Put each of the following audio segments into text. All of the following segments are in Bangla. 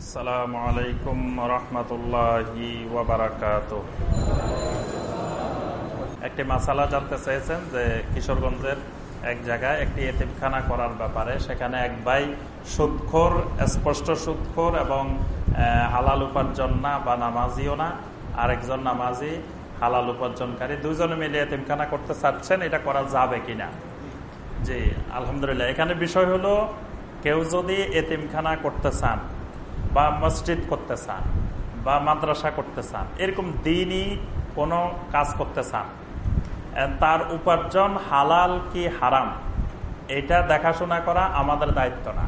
আসসালামু আলাইকুম রহমতুল্লাহি একটি মাসালা জানতে চেয়েছেন যে কিশোরগঞ্জের এক জায়গায় একটি এতিমখানা করার ব্যাপারে, সেখানে এক ভাই সুদখোর, স্পষ্ট সুদখোর এবং হালাল উপার্জন না বা নামাজিও না, আরেকজন নামাজি হালাল উপার্জনকারী দুজনে মিলে এতিমখানা করতে চাচ্ছেন, এটা করা যাবে কিনা? জি, আলহামদুলিল্লাহ। এখানে বিষয় হলো, কেউ যদি এতিমখানা করতে চান বা মসজিদ করতে চান, বা মাদ্রাসা করতে চান, এরকম দিনই কোনো কাজ করতে চান। তার উপার্জন হালাল কি হারাম? এটা দেখাশোনা করা আমাদের দায়িত্ব না।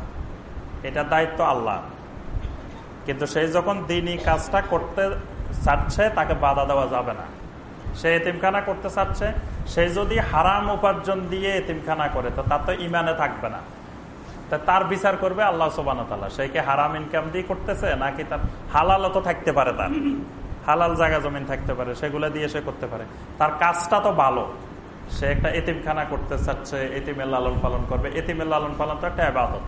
এটা দায়িত্ব আল্লাহ কিন্তু সেই যখন দিনই কাজটা করতে চাচ্ছে, তাকে বাধা দেওয়া যাবে না। সে এতিমখানা করতে চাচ্ছে, সে যদি হারাম উপার্জন দিয়ে এতিমখানা করে, তো তার তো ইমানে থাকবে না। তা তার বিচার করবে আল্লাহ সোবান সে কি হারাম ইনকাম দিয়ে করতেছে, নাকি তার হালাল তো থাকতে পারে তার? হালাল জায়গা জমিন থাকতে পারে, সেগুলো দিয়ে সে করতে পারে। তার কাজটা তো ভালো। সে একটা এতিমখানা করতে চাচ্ছে, এতিমের লালন পালন করবে। এতিমের লালন পালন তো একটা আবাদত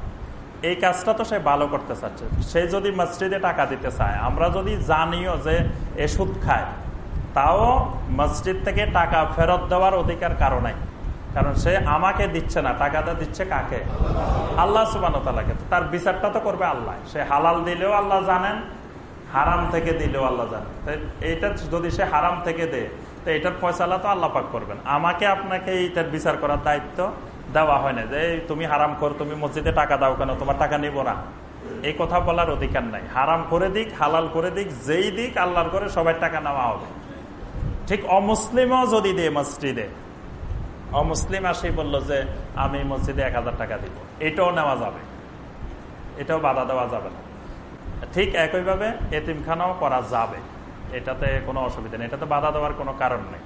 এই কাজটা তো সে ভালো করতে চাচ্ছে। সে যদি মসজিদে টাকা দিতে চায়, আমরা যদি জানিও যে এ সুদ খায়, তাও মসজিদ থেকে টাকা ফেরত দেওয়ার অধিকার কারণে কারণ সে আমাকে দিচ্ছে না, টাকাটা দিচ্ছে কাকে? আল্লাহ সুবান তার বিচারটা তো করবে আল্লাহ। সে হালাল দিলেও আল্লাহ জানেন, হারাম থেকে দিলেও আল্লাহ জানেন। এইটা যদি সে হারাম থেকে দে তো এটার ফয়সালা তো আল্লাহ পাক করবেন। আমাকে আপনাকে এইটার বিচার করার দায়িত্ব দেওয়া হয় না যে তুমি হারাম কর তুমি মসজিদে টাকা দাও কেন? তোমার টাকা নিব না। এই কথা বলার অধিকার নাই। হারাম করে দিক, হালাল করে দিক, যেই দিক আল্লাহর করে সবাই টাকা নেওয়া হবে। ঠিক অমুসলিমও যদি দে মসজিদে অমুসলিম আসে বলল যে, আমি মসজিদে এক হাজার টাকা দিব। এটাও নেওয়া যাবে। এটাও বাধা দেওয়া যাবে না। ঠিক একইভাবে এতিমখানাও করা যাবে। এটাতে কোনো অসুবিধা নেই। এটাতে বাধা দেওয়ার কোনো কারণ নেই।